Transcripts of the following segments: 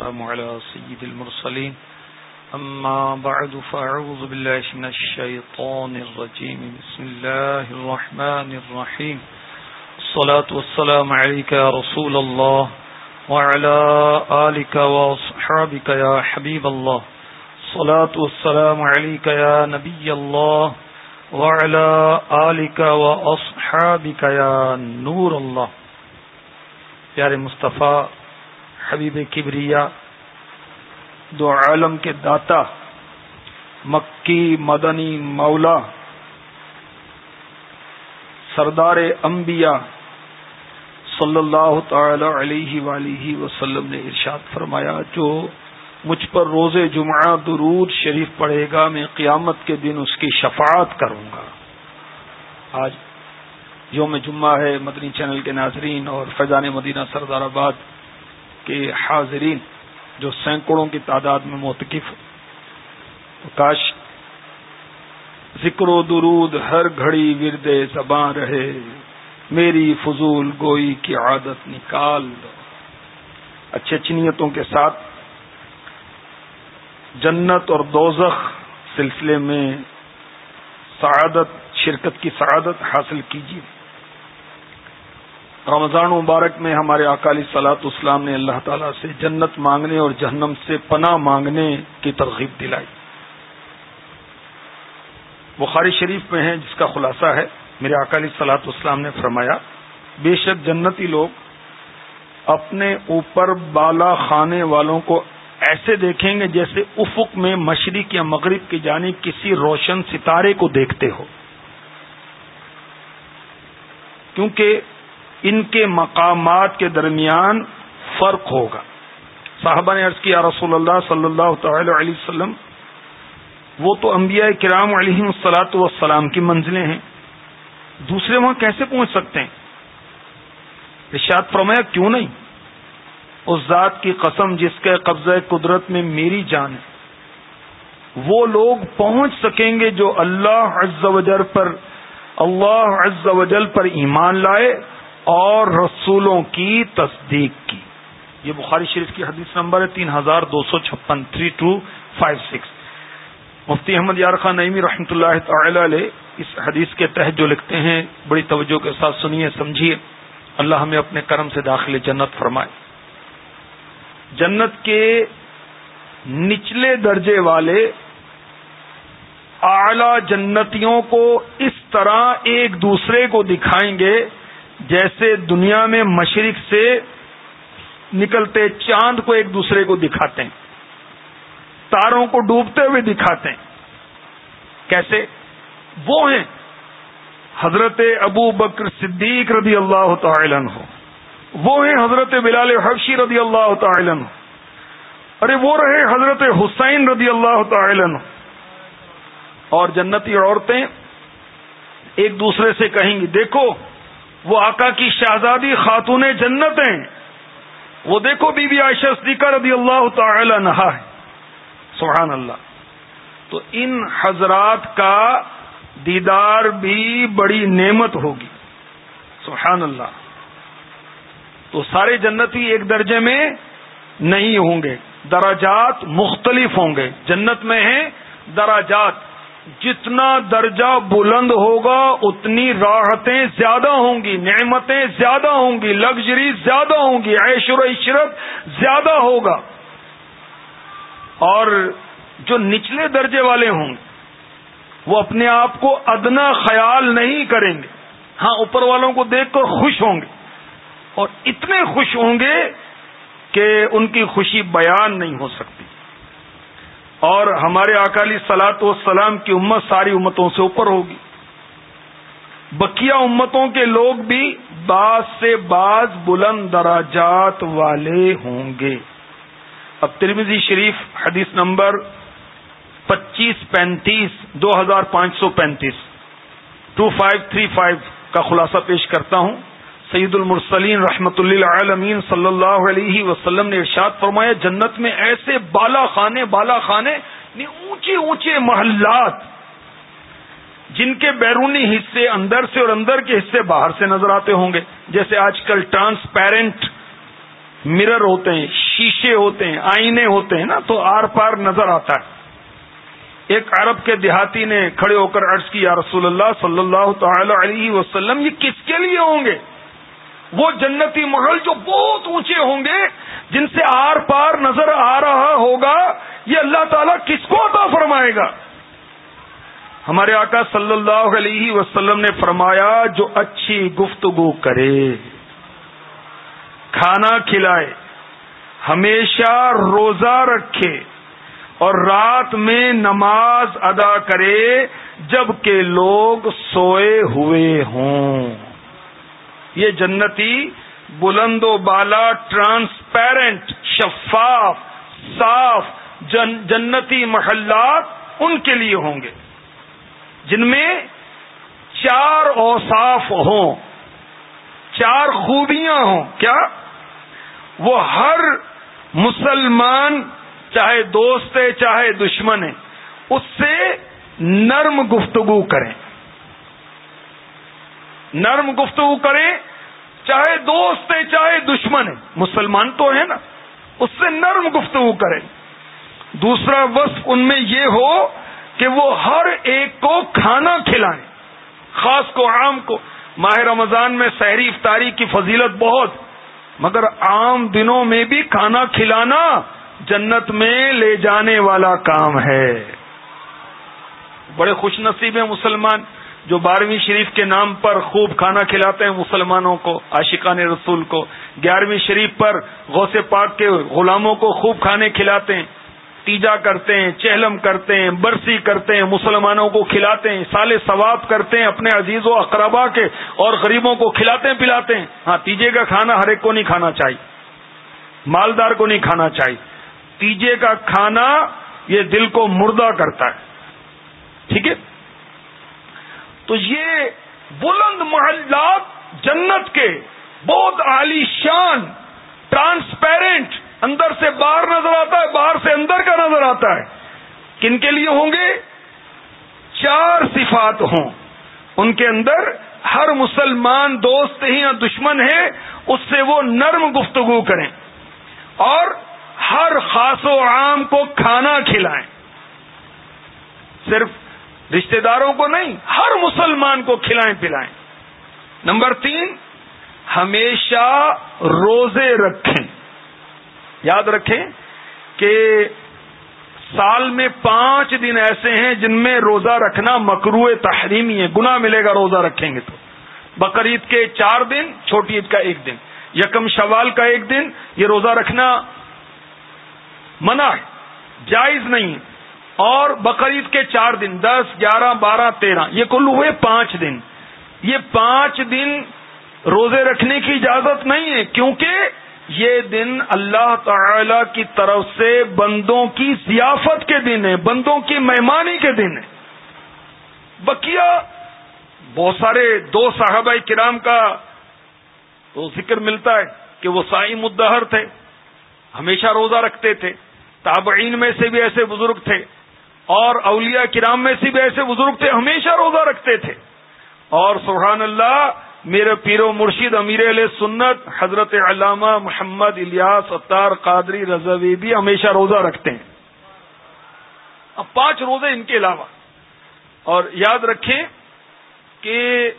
على سيد المرسلين. أما بعد، فأعوذ بالله من الشيطان الرجيم. بسم الله الرحمن الرحيم. الصلاة والسلام عليك يا رسول الله وعلى آلك وصحابك يا حبيب الله. الصلاة والسلام عليك يا نبي الله وعلى آلك وأصحابك يا نور الله. پیارے مصطفیٰ حبیب کبریا، دو عالم کے داتا، مکی مدنی مولا، سردار انبیاء صلی اللہ تعالی علیہ ولیہ وسلم نے ارشاد فرمایا، جو مجھ پر روز جمعہ درود شریف پڑھے گا، میں قیامت کے دن اس کی شفاعت کروں گا۔ آج یوم جمعہ ہے، مدنی چینل کے ناظرین اور فیضان مدینہ سردار آباد کے حاضرین جو سینکڑوں کی تعداد میں موتقف کاش ذکر و درود ہر گھڑی ورد زباں رہے، میری فضول گوئی کی عادت نکال دو۔ اچھے چنیتوں کے ساتھ جنت اور دوزخ سلسلے میں سعادت، شرکت کی سعادت حاصل کیجیے۔ رمضان مبارک میں ہمارے اکالی سلاط اسلام نے اللہ تعالی سے جنت مانگنے اور جہنم سے پناہ مانگنے کی ترغیب دلائی۔ بخاری شریف میں ہے، جس کا خلاصہ ہے، میرے اکالی سلاط اسلام نے فرمایا، بے شک جنتی لوگ اپنے اوپر بالا خانے والوں کو ایسے دیکھیں گے جیسے افق میں مشرق یا مغرب کی جانب کسی روشن ستارے کو دیکھتے ہو۔ کیونکہ ان کے مقامات کے درمیان فرق ہوگا۔ صاحبہ نے عرض کیا رسول اللہ صلی اللہ تعالی علیہ وسلم، وہ تو انبیاء کرام علیہ السلاۃ والسلام کی منزلیں ہیں۔ دوسرے وہاں کیسے پہنچ سکتے ہیں؟ ارشاد فرمایا، کیوں نہیں؟ اس ذات کی قسم جس کے قبضہ قدرت میں میری جان ہے۔ وہ لوگ پہنچ سکیں گے جو اللہ عز و جل پر، اللہ عز و جل پر ایمان لائے اور رسولوں کی تصدیق کی۔ یہ بخاری شریف کی حدیث نمبر ہے تین ہزار دو سو چھپن، three two five six. Mufti Ahmad Yar Khan Naeemi رحمۃ اللہ تعالی علیہ اس حدیث کے تحت جو لکھتے ہیں، بڑی توجہ کے ساتھ سنیے، سمجھیے۔ اللہ ہمیں اپنے کرم سے داخل جنت فرمائے۔ جنت کے نچلے درجے والے اعلی جنتیوں کو اس طرح ایک دوسرے کو دکھائیں گے جیسے دنیا میں مشرق سے نکلتے چاند کو ایک دوسرے کو دکھاتے ہیں، تاروں کو ڈوبتے ہوئے دکھاتے ہیں۔ کیسے؟ وہ ہیں حضرت ابو بکر صدیق رضی اللہ تعالی عنہ۔ وہ ہیں حضرت بلال حفشی رضی اللہ تعالی عنہ۔ ارے، وہ رہے حضرت حسین رضی اللہ تعالی عنہ۔ اور جنتی عورتیں ایک دوسرے سے کہیں گی، دیکھو وہ آقا کی شہزادی خاتون جنت ہیں۔ وہ دیکھو بی بی عائشہ صدیقہ رضی اللہ تعالی نہا ہے۔ سبحان اللہ۔ تو ان حضرات کا دیدار بھی بڑی نعمت ہوگی۔ سبحان اللہ۔ تو سارے جنتی ایک درجے میں نہیں ہوں گے۔ دراجات مختلف ہوں گے۔ جنت میں ہیں دراجات جتنا درجہ بلند ہوگا اتنی راحتیں زیادہ ہوں گی، نعمتیں زیادہ ہوں گی، لگژری زیادہ ہوں گی، عیش و عشرت زیادہ ہوگا۔ اور جو نچلے درجے والے ہوں گے وہ اپنے آپ کو ادنا خیال نہیں کریں گے۔ ہاں اوپر والوں کو دیکھ کر خوش ہوں گے۔ اور اتنے خوش ہوں گے کہ ان کی خوشی بیان نہیں ہو سکتی۔ اور ہمارے اکالی سلاط و سلام کی امت ساری امتوں سے اوپر ہوگی۔ بکیا امتوں کے لوگ بھی بعض سے بعض بلند دراجات والے ہوں گے۔ اب ترمیزی شریف حدیث نمبر پچیس پینتیس، دو ہزار پانچ سو پینتیس ٹو فائیو تھری فائیو کا خلاصہ پیش کرتا ہوں۔ سعید المرسلین رحمت اللہ عالمین صلی اللہ علیہ وسلم نے ارشاد فرمایا، جنت میں ایسے بالا خانے بالا خانے یعنی اونچے اونچے محلات، جن کے بیرونی حصے اندر سے اور اندر کے حصے باہر سے نظر آتے ہوں گے۔ جیسے آج کل ٹرانسپیرنٹ مرر ہوتے ہیں، شیشے ہوتے ہیں، آئینے ہوتے ہیں نا، تو آر پار نظر آتا ہے۔ ایک عرب کے دیہاتی نے کھڑے ہو کر عرض کی، یا رسول اللہ صلی اللہ تعالی علیہ وسلم، یہ کس کے لیے ہوں گے؟ وہ جنتی محل جو بہت اونچے ہوں گے، جن سے آر پار نظر آ رہا ہوگا، یہ اللہ تعالیٰ کس کو عطا فرمائے گا؟ ہمارے آقا صلی اللہ علیہ وسلم نے فرمایا، جو اچھی گفتگو کرے، کھانا کھلائے، ہمیشہ روزہ رکھے اور رات میں نماز ادا کرے، جبکہ لوگ سوئے ہوئے ہوں۔ یہ جنتی بلند و بالا ٹرانسپیرنٹ شفاف، صاف، جن، جنتی محلات ان کے لیے ہوں گے۔ جن میں چار اوصاف ہوں، چار خوبیاں ہوں۔ کیا؟ وہ ہر مسلمان، چاہے دوست ہے، چاہے دشمن ہے، اس سے نرم گفتگو کریں۔ نرم گفتگو کریں، چاہے دوست ہے چاہے دشمن ہے مسلمان تو ہے نا، اس سے نرم گفتگو کریں۔ دوسرا وصف ان میں یہ ہو کہ وہ ہر ایک کو کھانا کھلائیں۔ خاص کو، عام کو۔ ماہ رمضان میں سحری افطاری کی فضیلت بہت، مگر عام دنوں میں بھی کھانا کھلانا جنت میں لے جانے والا کام ہے۔ بڑے خوش نصیب ہیں مسلمان۔ جو بارہویں شریف کے نام پر خوب کھانا کھلاتے ہیں مسلمانوں کو، عاشقان رسول کو۔ گیارہویں شریف پر غوث پاک کے غلاموں کو خوب کھانے کھلاتے ہیں، تیجا کرتے ہیں، چہلم کرتے ہیں، برسی کرتے ہیں، مسلمانوں کو کھلاتے ہیں سال ثواب کرتے ہیں، اپنے عزیز و اقربا کے اور غریبوں کو کھلاتے ہیں، پلاتے ہیں۔ ہاں تیجے کا کھانا ہر ایک کو نہیں کھانا چاہیے۔ مالدار کو نہیں کھانا چاہیے۔ تیجے کا کھانا یہ دل کو مردہ کرتا ہے۔ ٹھیک ہے؟ تو یہ بلند محلات جنت کے بہت عالی شان ٹرانسپیرنٹ اندر سے باہر نظر آتا ہے، باہر سے اندر کا نظر آتا ہے۔ کن کے لیے ہوں گے؟ چار صفات ہوں۔ ان کے اندر ہر مسلمان دوست ہی یا دشمن ہے اس سے وہ نرم گفتگو کریں۔ اور ہر خاص و عام کو کھانا کھلائیں۔ صرف رشتہ داروں کو نہیں، ہر مسلمان کو کھلائیں پلائیں۔ نمبر تین، ہمیشہ روزے رکھیں۔ یاد رکھیں کہ سال میں پانچ دن ایسے ہیں جن میں روزہ رکھنا مکرو تحریمی ہے۔ گنا ملے گا، روزہ رکھیں گے تو۔ بقرعید کے چار دن، چھوٹی عید کا ایک دن۔ یکم شوال کا ایک دن، یہ روزہ رکھنا منع ہے، جائز نہیں اور بقرعید کے چار دن، دس، گیارہ، بارہ، تیرہ، یہ کل ہوئے پانچ دن۔ یہ پانچ دن روزے رکھنے کی اجازت نہیں ہے، کیونکہ یہ دن اللہ تعالی کی طرف سے بندوں کی ضیافت کے دن ہے، بندوں کی مہمانی کے دن ہے۔ بکیا بہت سارے دو صحابہ کرام کا تو ذکر ملتا ہے کہ وہ سائی مدہر تھے، ہمیشہ روزہ رکھتے تھے، تابعین میں سے بھی ایسے بزرگ تھے۔ اور اولیاء کرام میں سے بھی ایسے بزرگ تھے، ہمیشہ روزہ رکھتے تھے۔ اور سبحان اللہ، میرے پیر و مرشید امیر علیہ سنت، حضرت علامہ محمد الیاس اتار قادری رضوی بھی ہمیشہ روزہ رکھتے ہیں۔ اب پانچ روزے ان کے علاوہ۔ اور یاد رکھیں کہ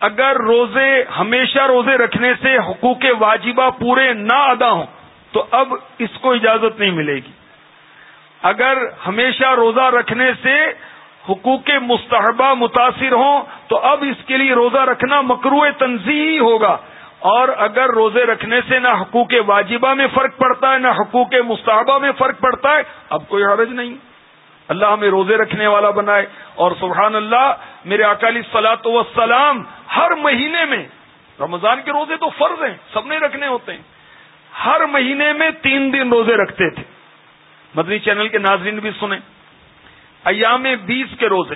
اگر روزے، ہمیشہ روزے رکھنے سے حقوق واجبہ پورے نہ ادا ہوں، تو اب اس کو اجازت نہیں ملے گی۔ اگر ہمیشہ روزہ رکھنے سے حقوق مستحبہ متاثر ہوں تو اب اس کے لیے روزہ رکھنا مکرو تنظیحی ہوگا۔ اور اگر روزے رکھنے سے نہ حقوق واجبہ میں فرق پڑتا ہے، نہ حقوق مستحبہ میں فرق پڑتا ہے، اب کوئی حرج نہیں۔ اللہ ہمیں روزے رکھنے والا بنائے۔ اور سبحان اللہ، میرے اکالی سلاط وسلام ہر مہینے میں، رمضان کے روزے تو فرض ہیں، سب نے رکھنے ہوتے ہیں۔ ہر مہینے میں تین دن روزے رکھتے تھے۔ مدنی چینل کے ناظرین بھی سنیں۔ ایام بیس کے روزے،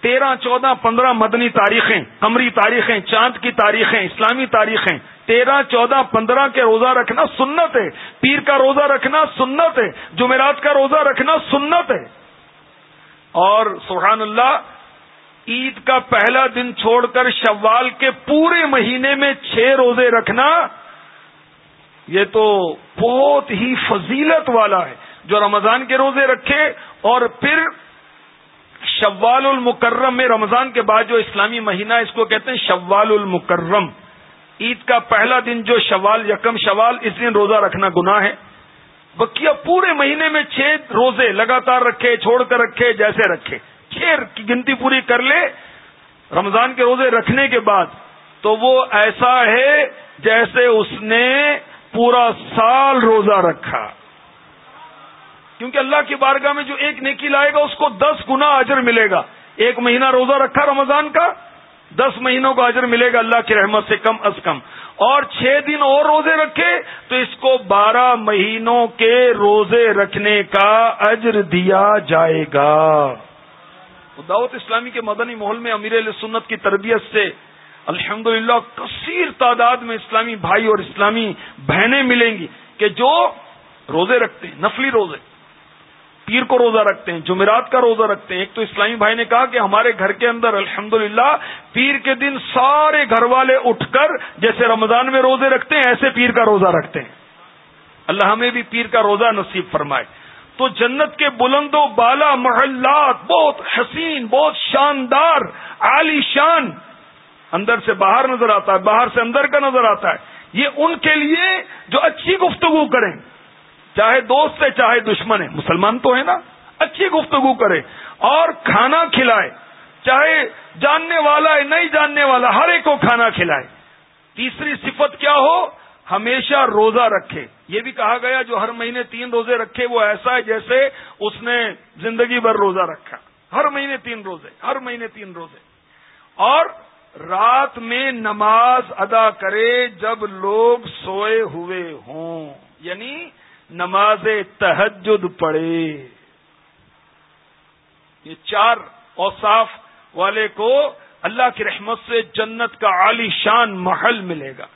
تیرہ، چودہ، پندرہ مدنی تاریخیں، قمری تاریخیں، چاند کی تاریخیں، اسلامی تاریخیں۔ تیرہ، چودہ، پندرہ کے روزہ رکھنا سنت ہے۔ پیر کا روزہ رکھنا سنت ہے۔ جمعرات کا روزہ رکھنا سنت ہے۔ اور سبحان اللہ، عید کا پہلا دن چھوڑ کر شوال کے پورے مہینے میں چھ روزے رکھنا، یہ تو بہت ہی فضیلت والا ہے۔ جو رمضان کے روزے رکھے اور پھر شوال المکرم میں رمضان کے بعد جو اسلامی مہینہ اس کو کہتے ہیں شوال المکرم۔ عید کا پہلا دن جو شوال یکم شوال، اس دن روزہ رکھنا گناہ ہے۔ بکیا پورے مہینے میں چھ روزے لگاتار رکھے، چھوڑ کر رکھے، جیسے رکھے۔ چھ کی گنتی پوری کر لے۔ رمضان کے روزے رکھنے کے بعد تو وہ ایسا ہے جیسے اس نے پورا سال روزہ رکھا۔ کیونکہ اللہ کی بارگاہ میں جو ایک نیکی لائے گا، اس کو دس گنا اجر ملے گا۔ ایک مہینہ روزہ رکھا رمضان کا، دس مہینوں کا اجر ملے گا اللہ کی رحمت سے کم از کم۔ اور چھ دن اور روزے رکھے تو اس کو بارہ مہینوں کے روزے رکھنے کا اجر دیا جائے گا۔ دعوت اسلامی کے مدنی محل میں امیر علیہ سنت کی تربیت سے الحمد للہ کثیر تعداد میں اسلامی بھائی اور اسلامی بہنیں ملیں گی کہ جو روزے رکھتے ہیں، نفلی روزے۔ پیر کو روزہ رکھتے ہیں، جمعرات کا روزہ رکھتے ہیں۔ ایک تو اسلامی بھائی نے کہا کہ ہمارے گھر کے اندر الحمد پیر کے دن سارے گھر والے اٹھ کر جیسے رمضان میں روزے رکھتے ہیں، ایسے پیر کا روزہ رکھتے ہیں۔ اللہ ہمیں بھی پیر کا روزہ نصیب فرمائے۔ تو جنت کے بلند و بالا محلات بہت حسین، بہت شاندار، عالی شان اندر سے باہر نظر آتا ہے، باہر سے اندر کا نظر آتا ہے۔ یہ ان کے لیے جو اچھی گفتگو کریں۔ چاہے دوست ہے، چاہے دشمن ہے۔ مسلمان تو ہے نا۔ اچھی گفتگو کرے اور کھانا کھلائے۔ چاہے جاننے والا ہے، نہیں جاننے والا، ہر ایک کو کھانا کھلائے۔ تیسری صفت کیا ہو؟ ہمیشہ روزہ رکھے۔ یہ بھی کہا گیا، جو ہر مہینے تین روزے رکھے، وہ ایسا ہے جیسے اس نے زندگی بھر روزہ رکھا۔ ہر مہینے تین روزے، ہر مہینے تین روزے۔ اور رات میں نماز ادا کرے جب لوگ سوئے ہوئے ہوں۔ یعنی نماز تہجد پڑھے۔ یہ چار اوصاف والے کو اللہ کی رحمت سے جنت کا عالی شان محل ملے گا۔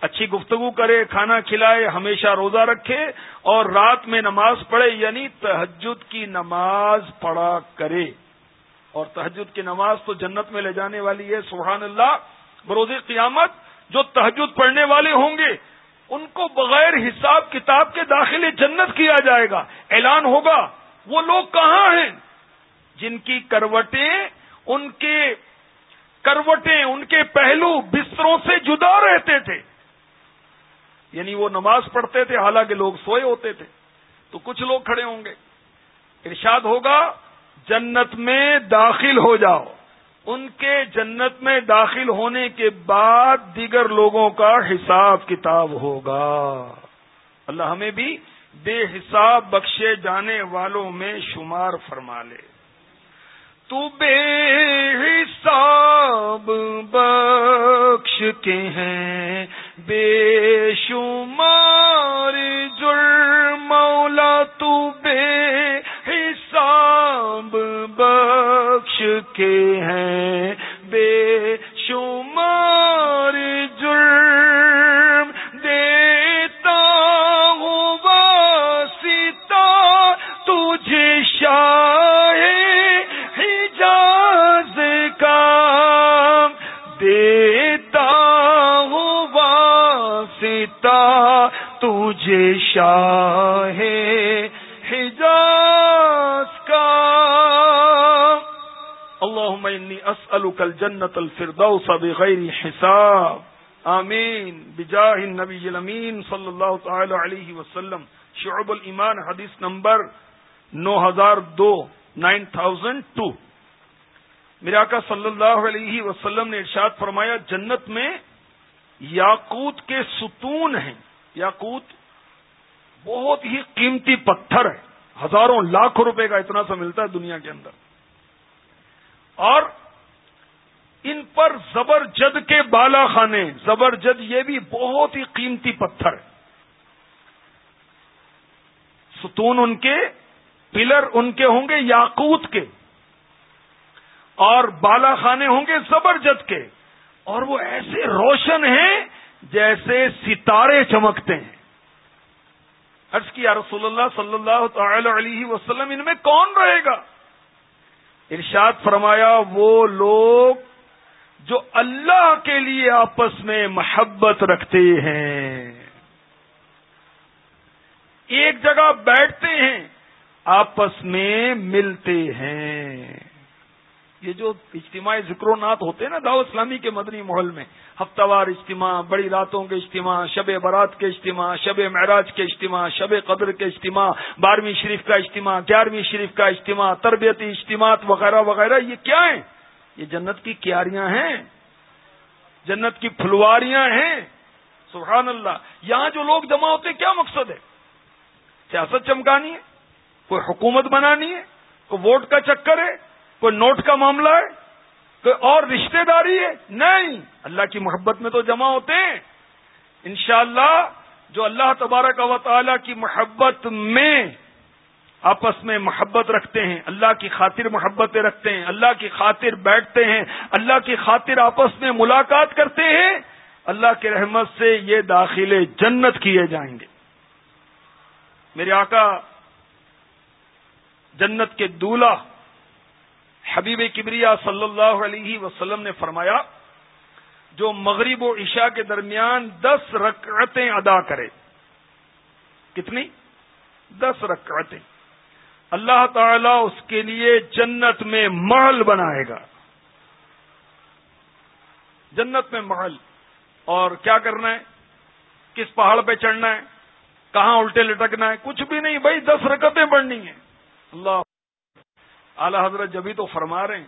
اچھی گفتگو کرے، کھانا کھلائے، ہمیشہ روزہ رکھے اور رات میں نماز پڑھے یعنی تہجد کی نماز پڑھا کرے۔ اور تہجد کی نماز تو جنت میں لے جانے والی ہے، سبحان اللہ۔ بروز قیامت جو تہجد پڑھنے والے ہوں گے ان کو بغیر حساب کتاب کے داخلے جنت کیا جائے گا۔ اعلان ہوگا، وہ لوگ کہاں ہیں؟ جن کی کروٹیں، ان کے کروٹیں، ان کے پہلو بستروں سے جدا رہتے تھے۔ یعنی وہ نماز پڑھتے تھے، حالانکہ لوگ سوئے ہوتے تھے۔ تو کچھ لوگ کھڑے ہوں گے۔ ارشاد ہوگا، جنت میں داخل ہو جاؤ۔ ان کے جنت میں داخل ہونے کے بعد دیگر لوگوں کا حساب کتاب ہوگا۔ اللہ ہمیں بھی بے حساب بخشے جانے والوں میں شمار فرما لے۔ تو بے حساب بخش کے ہیں، بے شمار تجھے شاہ اسألك الجنة الفردوس بغير حساب۔ آمین۔ بجاہ النبی الامین صلی اللہ تعالی علیہ وسلم۔ شعب الایمان، حدیث نمبر نو ہزار دو، نائن تھاؤزینڈ ٹو میرا صلی اللہ علیہ وسلم نے ارشاد فرمایا، جنت میں یاقوت کے ستون ہیں۔ یاقوت بہت ہی قیمتی پتھر ہے۔ ہزاروں لاکھ روپے کا اتنا سا ملتا ہے دنیا کے اندر۔ اور ان پر زبر جد کے بالا خانے زبر جد یہ بھی بہت ہی قیمتی پتھر ہے۔ ستون ان کے، پلر ان کے ہوں گے، یاقوت کے۔ اور بالا خانے ہوں گے زبر جد کے۔ اور وہ ایسے روشن ہیں جیسے ستارے چمکتے ہیں۔ عرض کیا، رسول اللہ صلی اللہ تعالی علیہ وسلم، ان میں کون رہے گا؟ ارشاد فرمایا، وہ لوگ جو اللہ کے لیے آپس میں محبت رکھتے ہیں۔ ایک جگہ بیٹھتے ہیں، آپس میں ملتے ہیں۔ یہ جو اجتماع ذکر و نات ہوتے ہیں نا داؤ اسلامی کے مدنی محل میں، ہفتہ وار اجتماع، بڑی راتوں کے اجتماع، شب برات کے اجتماع، شب معراج کے اجتماع، شب قدر کے اجتماع، بارہویں شریف کا اجتماع، گیارہویں شریف کا اجتماع، تربیتی اجتماعات وغیرہ وغیرہ، یہ کیا ہیں؟ یہ جنت کی کیاریاں ہیں، جنت کی پھلواریاں ہیں، سبحان اللہ۔ یہاں جو لوگ جمع ہوتے کیا مقصد ہے؟ سیاست چمکانی ہے، کوئی حکومت بنانی ہے، کوئی ووٹ کا چکر ہے کوئی نوٹ کا معاملہ ہے؟ کوئی اور رشتہ داری ہے؟ نہیں۔ اللہ کی محبت میں تو جمع ہوتے ہیں۔ انشاءاللہ جو اللہ تبارک و تعالی کی محبت میں آپس میں محبت رکھتے ہیں، اللہ کی خاطر محبتیں رکھتے ہیں، اللہ کی خاطر بیٹھتے ہیں، اللہ کی خاطر آپس میں ملاقات کرتے ہیں، اللہ کی رحمت سے یہ داخلے جنت کیے جائیں گے۔ میرے آقا، جنت کے دولہ حبیب کبریا صلی اللہ علیہ وسلم نے فرمایا، جو مغرب و عشاء کے درمیان دس رکعتیں ادا کرے۔ کتنی؟ دس رکعتیں۔ اللہ تعالی اس کے لیے جنت میں محل بنائے گا۔ جنت میں محل۔ اور کیا کرنا ہے؟ کس پہاڑ پہ چڑھنا ہے؟ کہاں الٹے لٹکنا ہے؟ کچھ بھی نہیں، بھائی دس رکعتیں بڑھنی ہیں۔ اللہ اعلی حضرت جبھی تو فرما رہے ہیں۔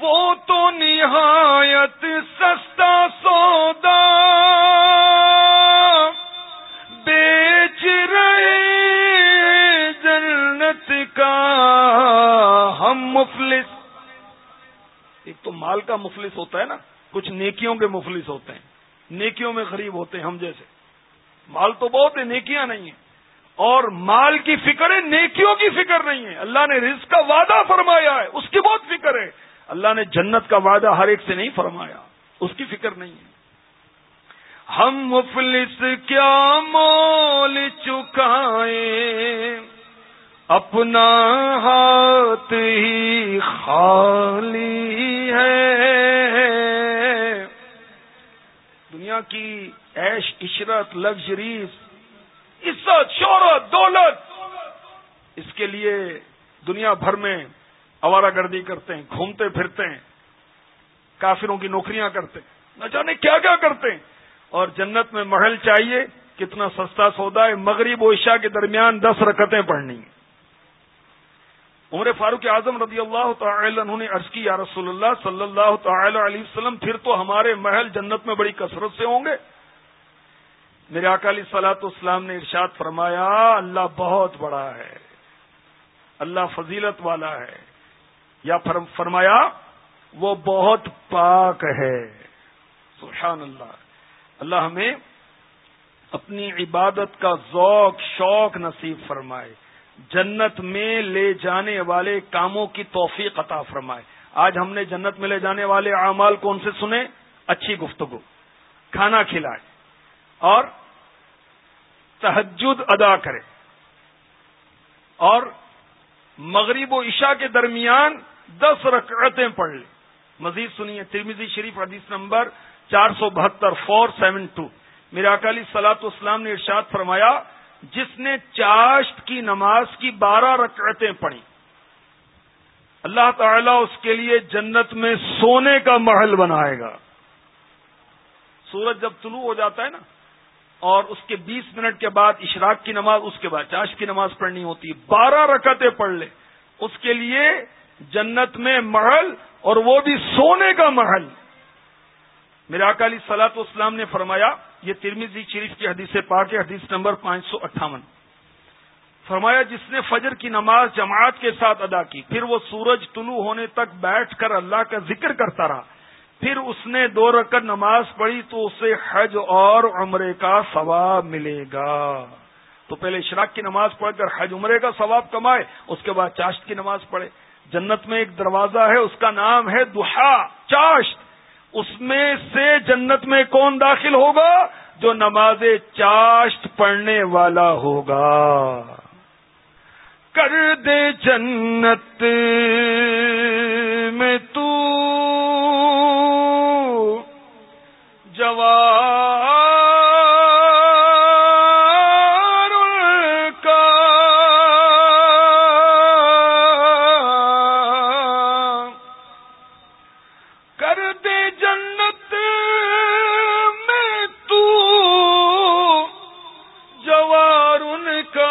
وہ تو نہایت سستا سودا بیچ رہے جنت کا۔ ہم مفلس۔ ایک تو مال کا مفلس ہوتا ہے نا کچھ نیکیوں کے مفلس ہوتے ہیں۔ نیکیوں میں غریب ہوتے ہیں ہم جیسے۔ مال تو بہت ہے نیکیاں نہیں ہیں۔ اور مال کی فکر ہے، نیکیوں کی فکر نہیں ہے۔ اللہ نے رزق کا وعدہ فرمایا ہے، اس کی بہت فکر ہے۔ اللہ نے جنت کا وعدہ ہر ایک سے نہیں فرمایا، اس کی فکر نہیں ہے۔ ہم مفلس کیا مول چکائے، اپنا ہاتھ ہی خالی ہے۔ دنیا کی ایش عشرت لگژریز عزت شہرت دولت۔ اس کے لیے دنیا بھر میں آوارہ گردی کرتے ہیں، گھومتے پھرتے ہیں، کافروں کی نوکریاں کرتے ہیں۔ نہ جانے کیا کیا کرتے ہیں۔ اور جنت میں محل چاہیے، کتنا سستا سودا ہے، مغرب و عشاء کے درمیان دس رکتیں پڑھنی ہیں۔ عمر فاروق اعظم رضی اللہ تعالی انہوں نے عرض کی یا رسول اللہ صلی اللہ تعالی علیہ وسلم، پھر تو ہمارے محل جنت میں بڑی کثرت سے ہوں گے۔ میرے اکالی سلاط اسلام نے ارشاد فرمایا، اللہ بہت بڑا ہے، اللہ فضیلت والا ہے، یا فرمایا، وہ بہت پاک ہے۔ سبحان اللہ۔ اللہ ہمیں اپنی عبادت کا ذوق، شوق نصیب فرمائے، جنت میں لے جانے والے کاموں کی توفیق عطا فرمائے۔ آج ہم نے جنت میں لے جانے والے اعمال کون سے سنے؟ اچھی گفتگو، کھانا کھلائے، اور تحجد ادا کرے اور مغرب و عشاء کے درمیان دس رکعتیں پڑھ لیں مزید سنیے ترمیزی شریف حدیث نمبر چار سو بہتر فور سیون ٹو میرا اکالی سلاط اسلام نے ارشاد فرمایا جس نے چاشت کی نماز کی بارہ رکعتیں پڑھی اللہ تعالیٰ اس کے لیے جنت میں سونے کا محل بنائے گا سورج جب طلوع ہو جاتا ہے نا اور اس کے بیس منٹ کے بعد اشراق کی نماز، اس کے بعد چاش کی نماز پڑھنی ہوتی ہے بارہ رکعتیں پڑھ لے۔ اس کے لیے جنت میں محل اور وہ بھی سونے کا محل۔ میرا اکالی سلاط اسلام نے فرمایا، یہ ترمیزی شریف کی حدیث پاک ہے، حدیث نمبر پانچ سو اٹھاون۔ فرمایا، جس نے فجر کی نماز جماعت کے ساتھ ادا کی، پھر وہ سورج طلوع ہونے تک بیٹھ کر اللہ کا ذکر کرتا رہا۔ پھر اس نے دو رکعت نماز پڑھی تو اسے حج اور عمرے کا ثواب ملے گا۔ تو پہلے اشراق کی نماز پڑھ کر حج عمرے کا ثواب کمائے، اس کے بعد چاشت کی نماز پڑھے۔ جنت میں ایک دروازہ ہے، اس کا نام ہے دہا چاشت۔ اس میں سے جنت میں کون داخل ہوگا؟ جو نماز چاشت پڑھنے والا ہوگا۔ کر دے جنت میں تو کا کر دے جنت میں تو ان کا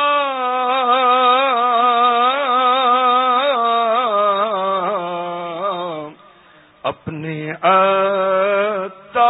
اپنے آتا